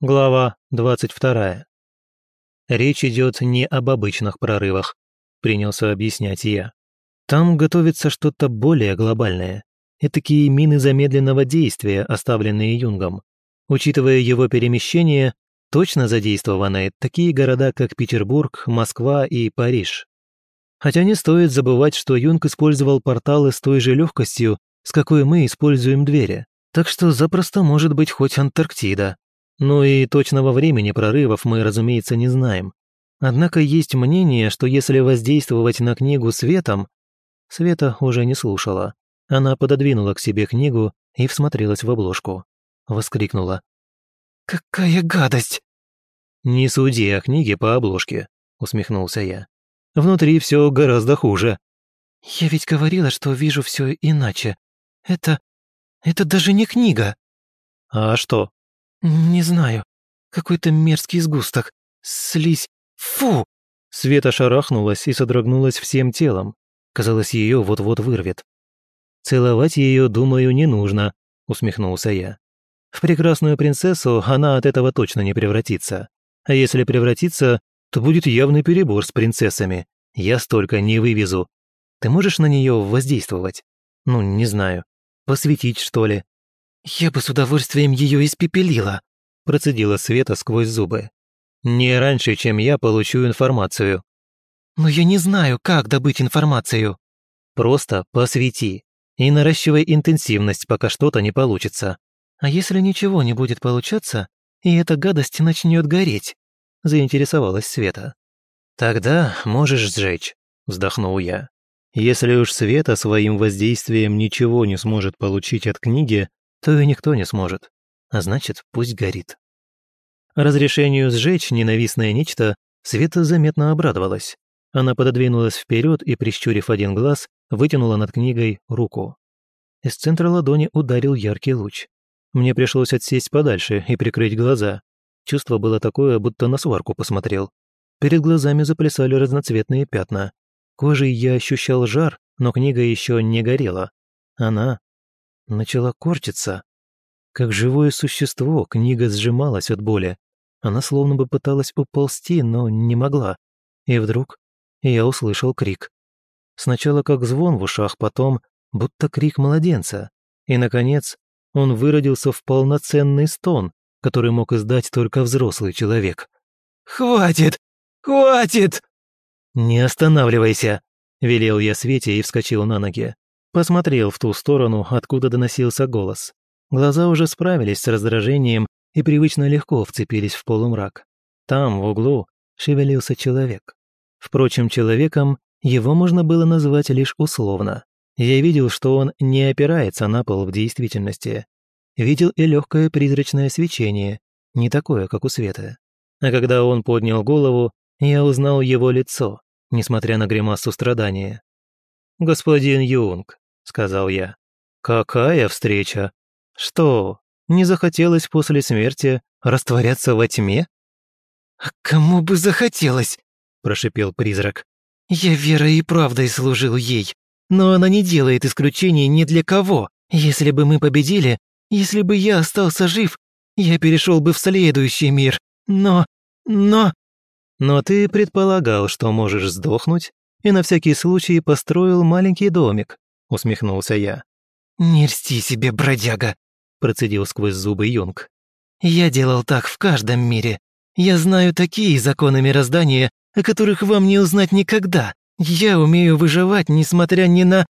Глава 22. Речь идет не об обычных прорывах, принялся объяснять я. Там готовится что-то более глобальное. такие мины замедленного действия, оставленные Юнгом. Учитывая его перемещение, точно задействованы такие города, как Петербург, Москва и Париж. Хотя не стоит забывать, что Юнг использовал порталы с той же легкостью, с какой мы используем двери. Так что запросто может быть хоть Антарктида. Ну и точного времени прорывов мы, разумеется, не знаем. Однако есть мнение, что если воздействовать на книгу светом... Света уже не слушала. Она пододвинула к себе книгу и всмотрелась в обложку. Воскликнула. «Какая гадость!» «Не суди о книге по обложке», — усмехнулся я. «Внутри все гораздо хуже». «Я ведь говорила, что вижу все иначе. Это... это даже не книга». «А что?» «Не знаю. Какой-то мерзкий сгусток. Слизь. Фу!» Света шарахнулась и содрогнулась всем телом. Казалось, ее вот-вот вырвет. «Целовать ее, думаю, не нужно», — усмехнулся я. «В прекрасную принцессу она от этого точно не превратится. А если превратится, то будет явный перебор с принцессами. Я столько не вывезу. Ты можешь на нее воздействовать? Ну, не знаю. Посветить, что ли? «Я бы с удовольствием ее испепелила», – процедила Света сквозь зубы. «Не раньше, чем я получу информацию». «Но я не знаю, как добыть информацию». «Просто посвети и наращивай интенсивность, пока что-то не получится. А если ничего не будет получаться, и эта гадость начнет гореть?» – заинтересовалась Света. «Тогда можешь сжечь», – вздохнул я. «Если уж Света своим воздействием ничего не сможет получить от книги, то и никто не сможет. А значит, пусть горит. Разрешению сжечь ненавистное нечто Света заметно обрадовалась. Она пододвинулась вперед и, прищурив один глаз, вытянула над книгой руку. Из центра ладони ударил яркий луч. Мне пришлось отсесть подальше и прикрыть глаза. Чувство было такое, будто на сварку посмотрел. Перед глазами заплясали разноцветные пятна. Кожей я ощущал жар, но книга еще не горела. Она начала корчиться. Как живое существо, книга сжималась от боли. Она словно бы пыталась уползти, но не могла. И вдруг я услышал крик. Сначала как звон в ушах, потом будто крик младенца. И, наконец, он выродился в полноценный стон, который мог издать только взрослый человек. «Хватит! Хватит!» «Не останавливайся!» – велел я Свете и вскочил на ноги. Посмотрел в ту сторону, откуда доносился голос. Глаза уже справились с раздражением и привычно легко вцепились в полумрак. Там, в углу, шевелился человек. Впрочем, человеком его можно было назвать лишь условно. Я видел, что он не опирается на пол в действительности. Видел и легкое призрачное свечение, не такое, как у света. А когда он поднял голову, я узнал его лицо, несмотря на гримасу страдания. «Господин Юнг», — сказал я. «Какая встреча? Что, не захотелось после смерти растворяться во тьме?» «А кому бы захотелось?» – прошипел призрак. «Я верой и правдой служил ей, но она не делает исключений ни для кого. Если бы мы победили, если бы я остался жив, я перешел бы в следующий мир. Но... но...» «Но ты предполагал, что можешь сдохнуть и на всякий случай построил маленький домик», — усмехнулся я. «Не льсти себе, бродяга», — процедил сквозь зубы Юнг. «Я делал так в каждом мире. Я знаю такие законы мироздания, о которых вам не узнать никогда. Я умею выживать, несмотря ни на...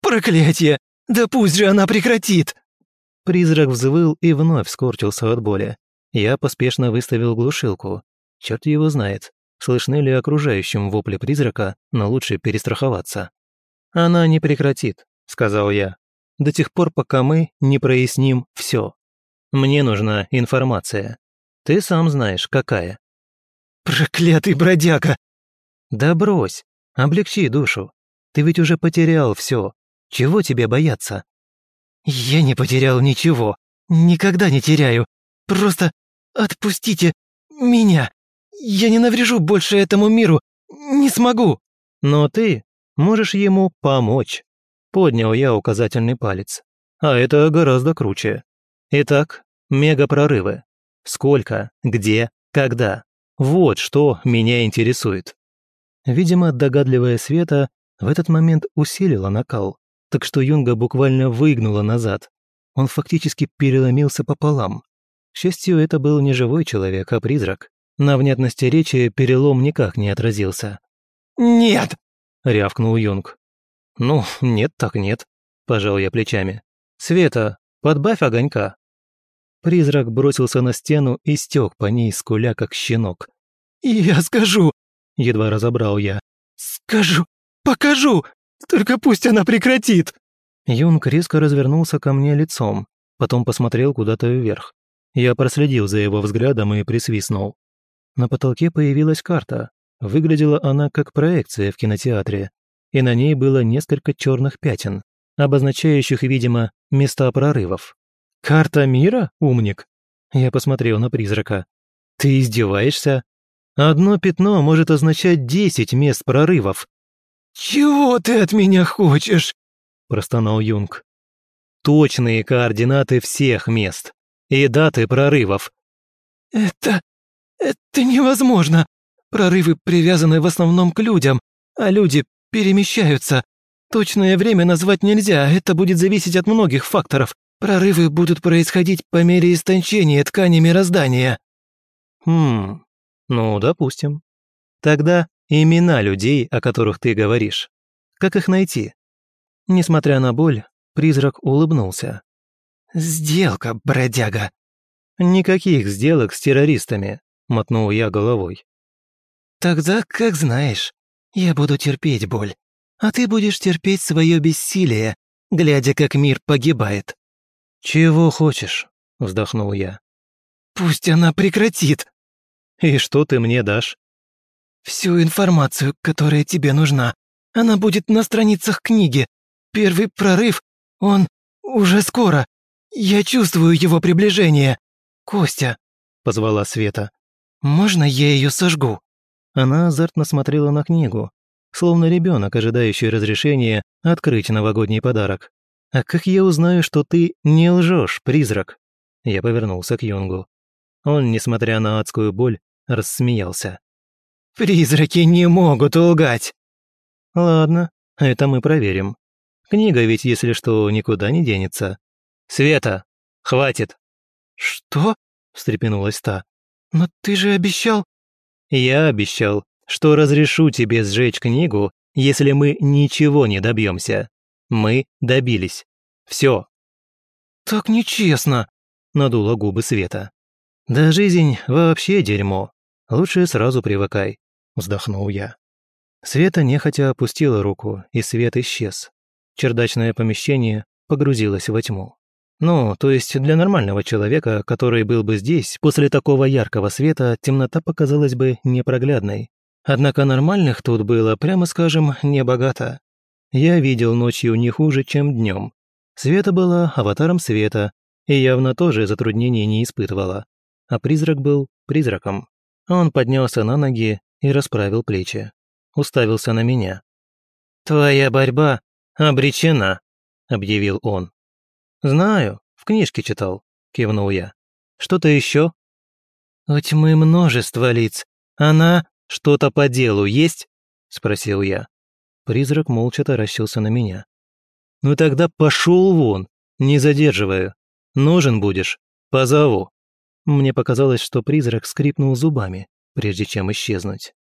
Проклятие! Да пусть же она прекратит!» Призрак взвыл и вновь скорчился от боли. Я поспешно выставил глушилку. Черт его знает, слышны ли окружающим вопли призрака, но лучше перестраховаться. «Она не прекратит», — сказал я, «до тех пор, пока мы не проясним все. Мне нужна информация. Ты сам знаешь, какая». «Проклятый бродяга!» «Да брось, облегчи душу. Ты ведь уже потерял все. Чего тебе бояться?» «Я не потерял ничего. Никогда не теряю. Просто отпустите меня!» Я ненавижу больше этому миру. Не смогу. Но ты можешь ему помочь. Поднял я указательный палец. А это гораздо круче. Итак, мегапрорывы. Сколько, где, когда. Вот что меня интересует. Видимо, догадливая Света в этот момент усилила накал, так что Юнга буквально выгнула назад. Он фактически переломился пополам. К счастью, это был не живой человек, а призрак. На внятности речи перелом никак не отразился. «Нет!» — рявкнул Юнг. «Ну, нет так нет», — пожал я плечами. «Света, подбавь огонька». Призрак бросился на стену и стек по ней, скуля, как щенок. «Я скажу!» — едва разобрал я. «Скажу! Покажу! Только пусть она прекратит!» Юнг резко развернулся ко мне лицом, потом посмотрел куда-то вверх. Я проследил за его взглядом и присвистнул. На потолке появилась карта. Выглядела она как проекция в кинотеатре, и на ней было несколько черных пятен, обозначающих, видимо, места прорывов. «Карта мира, умник?» Я посмотрел на призрака. «Ты издеваешься? Одно пятно может означать десять мест прорывов». «Чего ты от меня хочешь?» – простонал Юнг. «Точные координаты всех мест и даты прорывов». «Это... это невозможно. Прорывы привязаны в основном к людям, а люди перемещаются. Точное время назвать нельзя, это будет зависеть от многих факторов. Прорывы будут происходить по мере истончения ткани мироздания». «Хм, ну, допустим. Тогда имена людей, о которых ты говоришь. Как их найти?» Несмотря на боль, призрак улыбнулся. «Сделка, бродяга!» «Никаких сделок с террористами», — мотнул я головой. «Тогда, как знаешь, я буду терпеть боль, а ты будешь терпеть свое бессилие, глядя, как мир погибает». «Чего хочешь?» — вздохнул я. «Пусть она прекратит». «И что ты мне дашь?» «Всю информацию, которая тебе нужна. Она будет на страницах книги. Первый прорыв, он уже скоро. «Я чувствую его приближение. Костя», — позвала Света. «Можно я ее сожгу?» Она азартно смотрела на книгу, словно ребенок, ожидающий разрешения открыть новогодний подарок. «А как я узнаю, что ты не лжешь, призрак?» Я повернулся к Юнгу. Он, несмотря на адскую боль, рассмеялся. «Призраки не могут лгать!» «Ладно, это мы проверим. Книга ведь, если что, никуда не денется. «Света, хватит!» «Что?» – встрепенулась та. «Но ты же обещал...» «Я обещал, что разрешу тебе сжечь книгу, если мы ничего не добьемся. Мы добились. Все». «Так нечестно», – надула губы Света. «Да жизнь вообще дерьмо. Лучше сразу привыкай», – вздохнул я. Света нехотя опустила руку, и свет исчез. Чердачное помещение погрузилось во тьму. Ну, то есть для нормального человека, который был бы здесь, после такого яркого света темнота показалась бы непроглядной. Однако нормальных тут было, прямо скажем, небогато. Я видел ночью не хуже, чем днем. Света была аватаром света, и явно тоже затруднений не испытывала. А призрак был призраком. Он поднялся на ноги и расправил плечи. Уставился на меня. «Твоя борьба обречена», — объявил он. «Знаю, в книжке читал», — кивнул я. «Что-то еще?» «У тьмы множество лиц. Она что-то по делу есть?» — спросил я. Призрак молча таращился на меня. «Ну тогда пошел вон, не задерживаю. Нужен будешь, позову». Мне показалось, что призрак скрипнул зубами, прежде чем исчезнуть.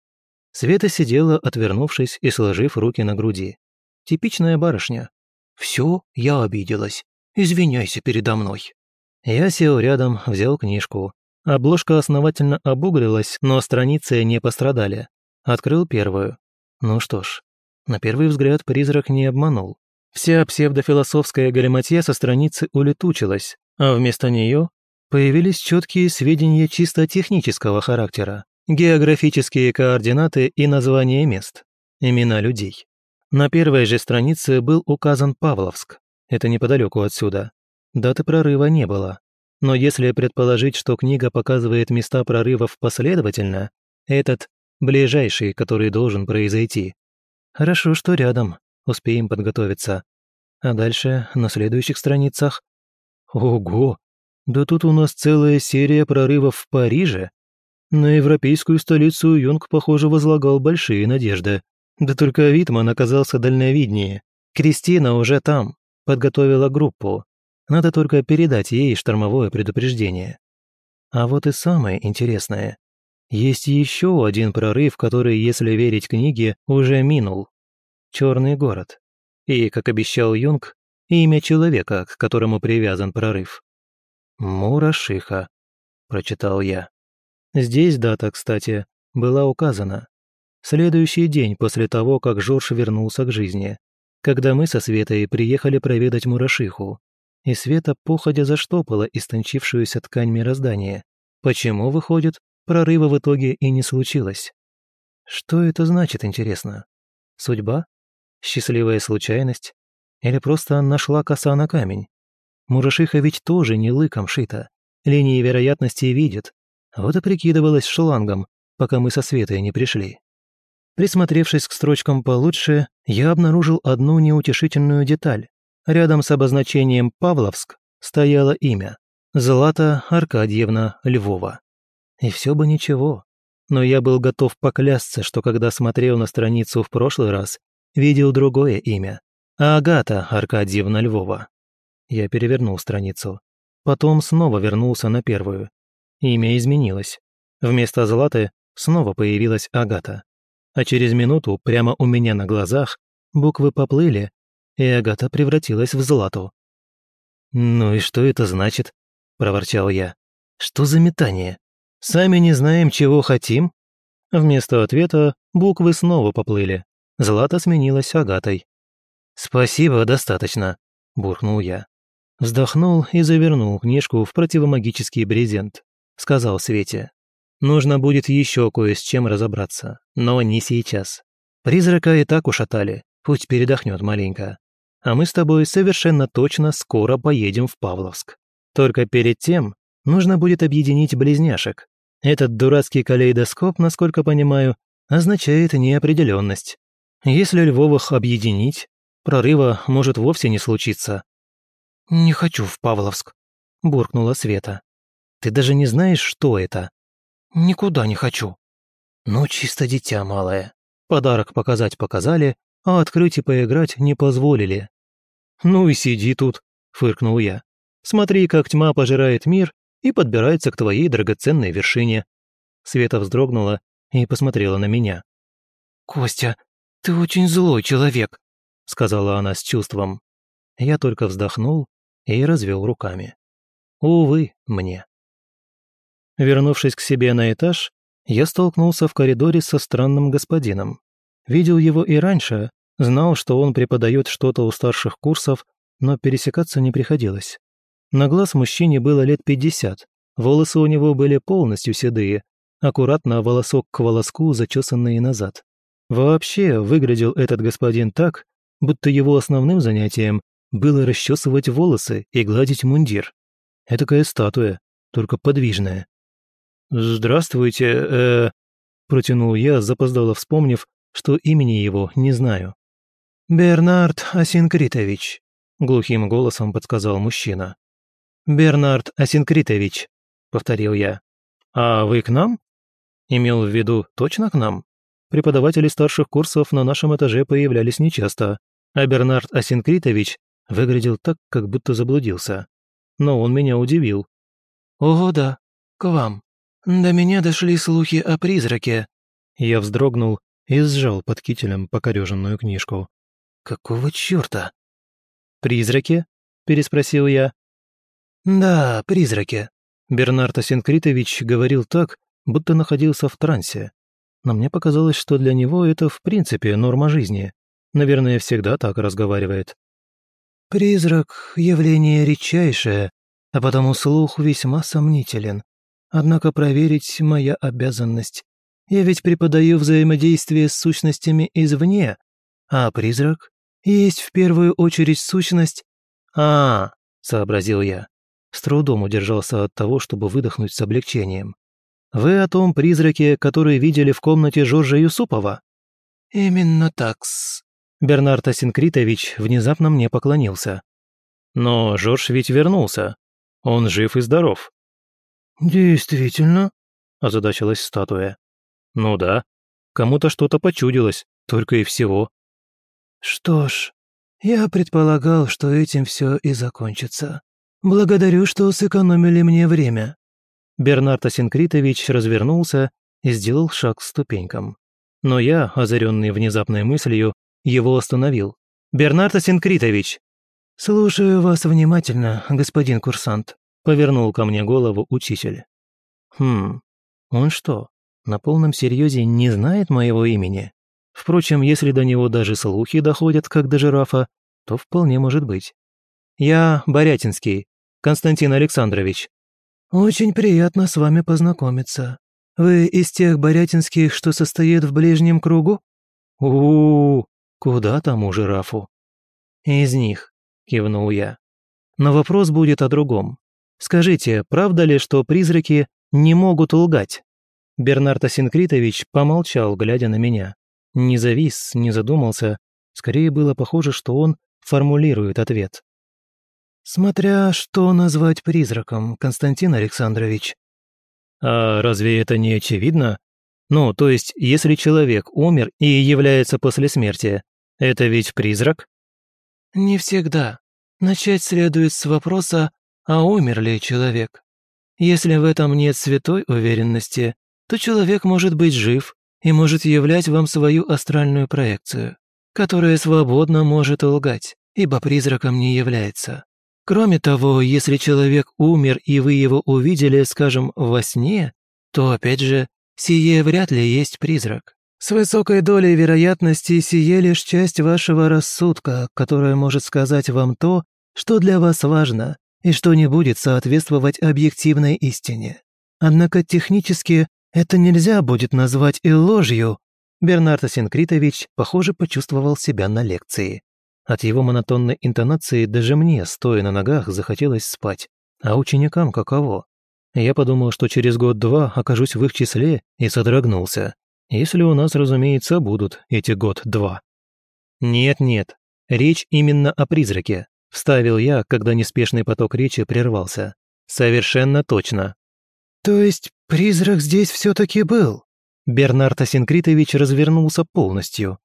Света сидела, отвернувшись и сложив руки на груди. Типичная барышня. «Все, я обиделась. Извиняйся передо мной». Я сел рядом, взял книжку. Обложка основательно обуглилась, но страницы не пострадали. Открыл первую. Ну что ж, на первый взгляд призрак не обманул. Вся псевдофилософская галиматья со страницы улетучилась, а вместо нее появились четкие сведения чисто технического характера, географические координаты и названия мест, имена людей. На первой же странице был указан Павловск, это неподалеку отсюда. Даты прорыва не было. Но если предположить, что книга показывает места прорывов последовательно, этот – ближайший, который должен произойти. Хорошо, что рядом, успеем подготовиться. А дальше, на следующих страницах... Ого! Да тут у нас целая серия прорывов в Париже. На европейскую столицу Юнг, похоже, возлагал большие надежды. Да только Витман оказался дальновиднее. Кристина уже там, подготовила группу. Надо только передать ей штормовое предупреждение. А вот и самое интересное. Есть еще один прорыв, который, если верить книге, уже минул. Черный город. И, как обещал Юнг, имя человека, к которому привязан прорыв. «Мурашиха», — прочитал я. Здесь дата, кстати, была указана. Следующий день после того, как Жорж вернулся к жизни, когда мы со Светой приехали проведать Мурашиху, и Света походя заштопала истончившуюся ткань мироздания. Почему, выходит, прорыва в итоге и не случилось? Что это значит, интересно? Судьба? Счастливая случайность? Или просто нашла коса на камень? Мурашиха ведь тоже не лыком шита. Линии вероятности видит. Вот и прикидывалась шлангом, пока мы со Светой не пришли. Присмотревшись к строчкам получше, я обнаружил одну неутешительную деталь. Рядом с обозначением «Павловск» стояло имя – Злата Аркадьевна Львова. И все бы ничего, но я был готов поклясться, что когда смотрел на страницу в прошлый раз, видел другое имя – Агата Аркадьевна Львова. Я перевернул страницу. Потом снова вернулся на первую. Имя изменилось. Вместо Златы снова появилась Агата. А через минуту, прямо у меня на глазах, буквы поплыли, и Агата превратилась в Злату. «Ну и что это значит?» – проворчал я. «Что за метание? Сами не знаем, чего хотим?» Вместо ответа буквы снова поплыли. Злата сменилась Агатой. «Спасибо, достаточно», – буркнул я. Вздохнул и завернул книжку в противомагический брезент. Сказал Свете. «Нужно будет еще кое с чем разобраться, но не сейчас. Призрака и так ушатали, пусть передохнет маленько. А мы с тобой совершенно точно скоро поедем в Павловск. Только перед тем нужно будет объединить близняшек. Этот дурацкий калейдоскоп, насколько понимаю, означает неопределенность. Если Львовых объединить, прорыва может вовсе не случиться. «Не хочу в Павловск», – буркнула Света. «Ты даже не знаешь, что это?» «Никуда не хочу». «Ну, чисто дитя малое. Подарок показать показали, а открыть и поиграть не позволили». «Ну и сиди тут», – фыркнул я. «Смотри, как тьма пожирает мир и подбирается к твоей драгоценной вершине». Света вздрогнула и посмотрела на меня. «Костя, ты очень злой человек», – сказала она с чувством. Я только вздохнул и развел руками. Увы, мне. Вернувшись к себе на этаж, я столкнулся в коридоре со странным господином. Видел его и раньше, знал, что он преподает что-то у старших курсов, но пересекаться не приходилось. На глаз мужчине было лет пятьдесят, волосы у него были полностью седые, аккуратно волосок к волоску зачесанные назад. Вообще выглядел этот господин так, будто его основным занятием было расчесывать волосы и гладить мундир. Этакая статуя, только подвижная. «Здравствуйте, э...», протянул я, запоздало вспомнив, что имени его не знаю. «Бернард Асинкритович», — глухим голосом подсказал мужчина. «Бернард Асинкритович», — повторил я. «А вы к нам?» Имел в виду точно к нам? Преподаватели старших курсов на нашем этаже появлялись нечасто, а Бернард Асинкритович выглядел так, как будто заблудился. Но он меня удивил. «О, да, к вам. До меня дошли слухи о призраке». Я вздрогнул и сжал под кителем покореженную книжку. «Какого чёрта?» «Призраки?» – переспросил я. «Да, призраки». Бернард Асенкритович говорил так, будто находился в трансе. Но мне показалось, что для него это в принципе норма жизни. Наверное, всегда так разговаривает. Призрак — явление редчайшее, а потому слух весьма сомнителен. Однако проверить моя обязанность. Я ведь преподаю взаимодействие с сущностями извне, а призрак есть в первую очередь сущность... А, сообразил я. С трудом удержался от того, чтобы выдохнуть с облегчением. Вы о том призраке, который видели в комнате Жоржа Юсупова? Именно так-с. Бернард Асинкритович внезапно мне поклонился. «Но Жорж ведь вернулся. Он жив и здоров». «Действительно?» – озадачилась статуя. «Ну да. Кому-то что-то почудилось, только и всего». «Что ж, я предполагал, что этим все и закончится. Благодарю, что сэкономили мне время». Бернард Асинкритович развернулся и сделал шаг к ступенькам. Но я, озаренный внезапной мыслью, его остановил. «Бернард Асинкритович!» «Слушаю вас внимательно, господин курсант», — повернул ко мне голову учитель. «Хм, он что, на полном серьезе не знает моего имени? Впрочем, если до него даже слухи доходят, как до жирафа, то вполне может быть. Я Борятинский, Константин Александрович». «Очень приятно с вами познакомиться. Вы из тех Борятинских, что состоят в ближнем кругу?» у, -у, -у куда тому жирафу?» «Из них», — кивнул я. «Но вопрос будет о другом. Скажите, правда ли, что призраки не могут лгать?» Бернард Асинкритович помолчал, глядя на меня. Не завис, не задумался. Скорее было похоже, что он формулирует ответ. «Смотря что назвать призраком, Константин Александрович». «А разве это не очевидно? Ну, то есть, если человек умер и является после смерти, это ведь призрак?» «Не всегда. Начать следует с вопроса, а умер ли человек? Если в этом нет святой уверенности, то человек может быть жив и может являть вам свою астральную проекцию, которая свободно может лгать, ибо призраком не является. Кроме того, если человек умер и вы его увидели, скажем, во сне, то, опять же, сие вряд ли есть призрак. С высокой долей вероятности сие лишь часть вашего рассудка, которая может сказать вам то, что для вас важно и что не будет соответствовать объективной истине. Однако технически это нельзя будет назвать и ложью. Бернард Асинкритович, похоже, почувствовал себя на лекции. От его монотонной интонации даже мне, стоя на ногах, захотелось спать. А ученикам каково? Я подумал, что через год-два окажусь в их числе и содрогнулся. Если у нас, разумеется, будут эти год-два. Нет-нет, речь именно о призраке, вставил я, когда неспешный поток речи прервался. Совершенно точно. То есть призрак здесь все-таки был? Бернард Асинкритович развернулся полностью.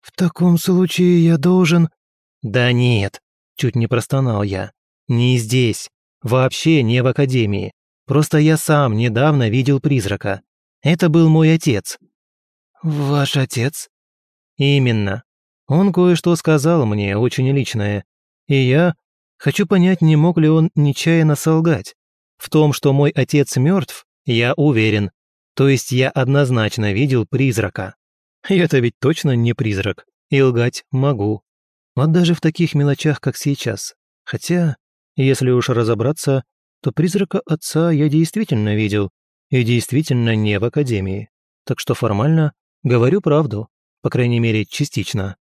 В таком случае я должен... Да нет, чуть не простонал я. Не здесь. Вообще не в академии. Просто я сам недавно видел призрака. Это был мой отец». «Ваш отец?» «Именно. Он кое-что сказал мне, очень личное. И я хочу понять, не мог ли он нечаянно солгать. В том, что мой отец мертв, я уверен. То есть я однозначно видел призрака. Я-то ведь точно не призрак, и лгать могу. Вот даже в таких мелочах, как сейчас. Хотя, если уж разобраться, то призрака отца я действительно видел, и действительно не в академии. Так что формально говорю правду, по крайней мере, частично.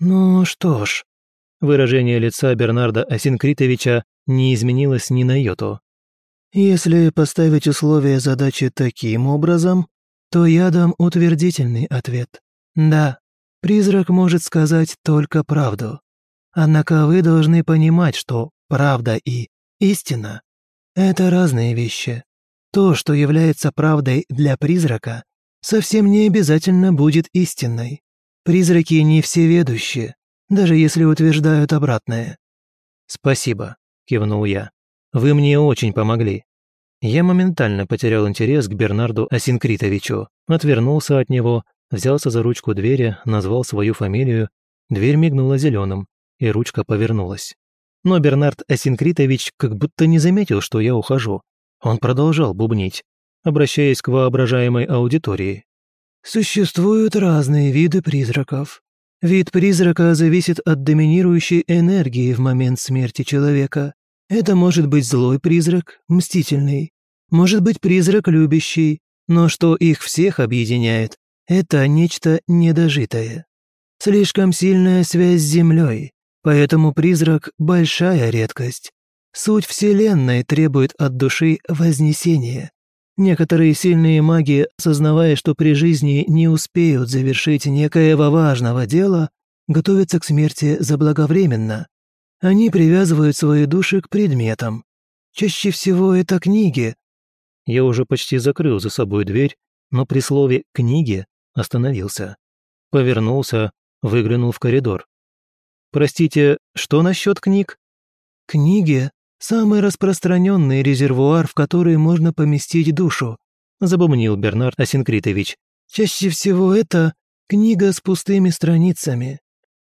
Ну что ж, выражение лица Бернарда Асинкритовича не изменилось ни на йоту. Если поставить условия задачи таким образом, то я дам утвердительный ответ. Да, призрак может сказать только правду. Однако вы должны понимать, что правда и истина – это разные вещи. То, что является правдой для призрака, совсем не обязательно будет истинной. Призраки не всеведущие, даже если утверждают обратное. «Спасибо», – кивнул я. «Вы мне очень помогли». Я моментально потерял интерес к Бернарду Асинкритовичу, отвернулся от него, взялся за ручку двери, назвал свою фамилию, дверь мигнула зеленым, и ручка повернулась. Но Бернард Асинкритович как будто не заметил, что я ухожу, он продолжал бубнить, обращаясь к воображаемой аудитории. «Существуют разные виды призраков. Вид призрака зависит от доминирующей энергии в момент смерти человека. Это может быть злой призрак, мстительный. Может быть призрак любящий. Но что их всех объединяет, это нечто недожитое. Слишком сильная связь с Землей, поэтому призрак – большая редкость. Суть Вселенной требует от души вознесения. Некоторые сильные маги, сознавая, что при жизни не успеют завершить некоего важного дела, готовятся к смерти заблаговременно. Они привязывают свои души к предметам. Чаще всего это книги». Я уже почти закрыл за собой дверь, но при слове «книги» остановился. Повернулся, выглянул в коридор. «Простите, что насчет книг?» «Книги – самый распространенный резервуар, в который можно поместить душу», – забумнил Бернард Асинкритович. «Чаще всего это книга с пустыми страницами.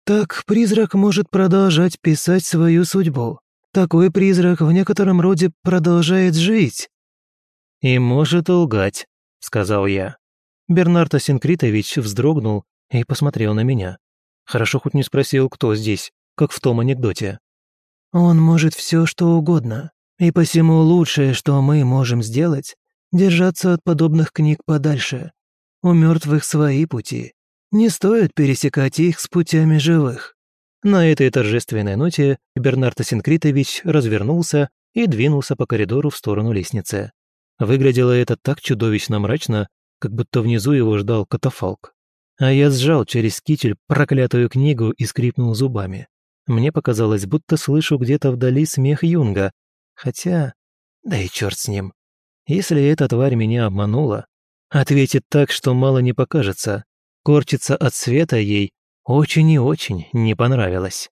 Так призрак может продолжать писать свою судьбу. Такой призрак в некотором роде продолжает жить». «И может лгать», — сказал я. Бернард Асинкритович вздрогнул и посмотрел на меня. Хорошо хоть не спросил, кто здесь, как в том анекдоте. «Он может все, что угодно, и посему лучшее, что мы можем сделать, держаться от подобных книг подальше. У мертвых свои пути, не стоит пересекать их с путями живых». На этой торжественной ноте Бернард Асинкритович развернулся и двинулся по коридору в сторону лестницы. Выглядело это так чудовищно мрачно, как будто внизу его ждал катафалк. А я сжал через китель проклятую книгу и скрипнул зубами. Мне показалось, будто слышу где-то вдали смех Юнга. Хотя... Да и черт с ним. Если эта тварь меня обманула, ответит так, что мало не покажется, корчиться от света ей очень и очень не понравилось.